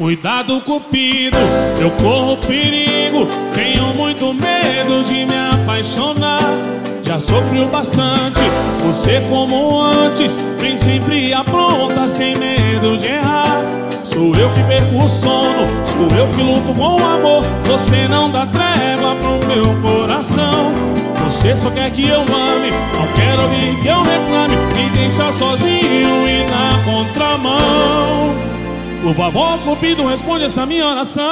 Cuidado, cupido, eu corro perigo. Tenho muito medo de me apaixonar. Já sofreu bastante, você como antes. Vem sempre apronta, sem medo de errar. Sou eu que perco o sono, sou eu que luto com o amor. Você não dá treva pro meu coração. Você só quer que eu ame, não quero ouvir que eu reclame. Me deixa sozinho e na contramão. Por favor, Cupido, responde essa minha oração.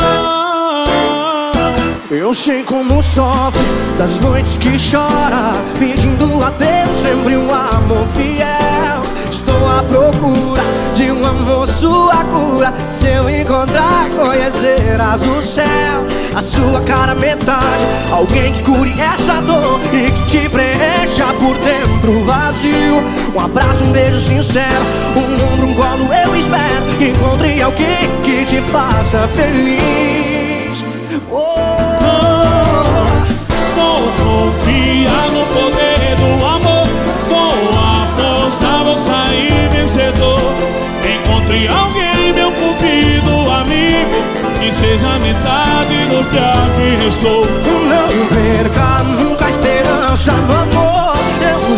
Eu sei como sofre das noites que chora, pedindo a Deus sempre um amor fiel. Estou à procura de um amor, sua cura. Se eu encontrar, conhecerás o céu. A sua cara metade, alguém que cure essa dor e que te preencha por dentro vazio. Um abraço, um beijo sincero, um ombro, um colo, eu espero. Encontre alguém que te faça feliz. Oh. Vou confiar no poder do amor. Vou apostar, vou sair vencedor. Encontre alguém, meu cupido amigo, que seja metade do que aqui restou. Não perca nunca a esperança no amor.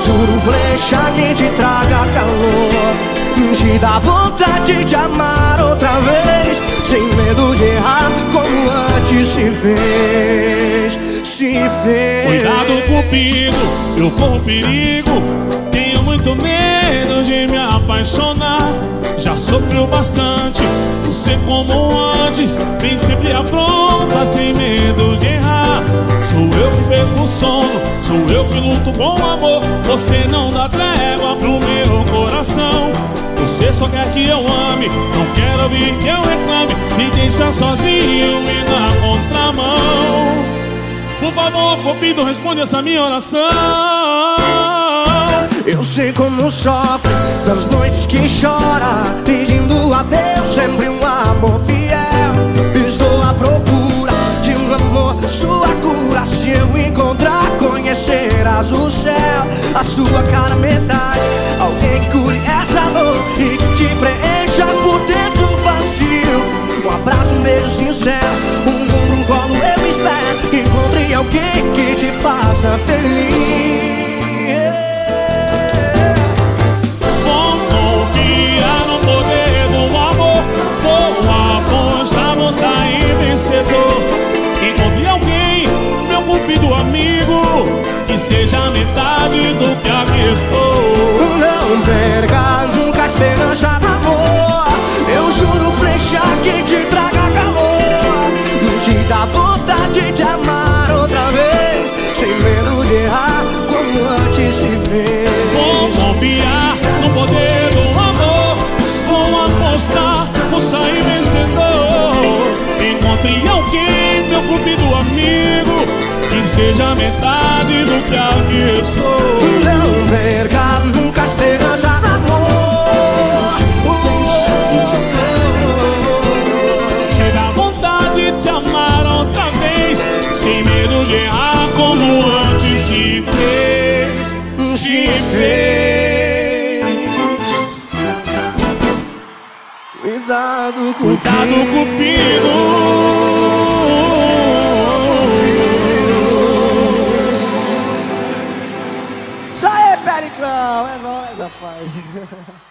Juro, flecha que te traga calor. Te dá vontade de amar outra vez, sem medo de errar como antes se fez. Se fez. Cuidado, cupido, eu corro perigo. Tenho muito medo de me apaixonar. Já sofreu bastante, você como antes, vem sempre apronta, sem medo de errar. Sou eu que perco o sono, sou eu que luto com amor. Você não dá trégua pro meu coração. Você só quer que eu ame, não quero ouvir que eu reclame. Me deixa sozinho e na contramão. Por favor, Cupido, responde essa minha oração. Eu sei como sofre das noites que chora, pedindo a Deus sempre céu, a sua cara metade. Alguém que cure essa dor e que te preencha por dentro vazio. Um abraço, um beijo sincero, um ombro, um colo, eu espero. Encontre alguém que te faça feliz. Vou meu cupido amigo, que seja metade do que aqui estou. Não perca nunca a esperança no amor. Eu juro, flecha que te traga calor. Não te dá vontade de amar seja metade do que aqui estou. Não perca nunca a esperança amor. Te dá vontade de amar outra vez, sem medo de errar como antes se fez. Se fez. Cuidado, Cuidado, cupido. Pericão! É nóis, rapaz.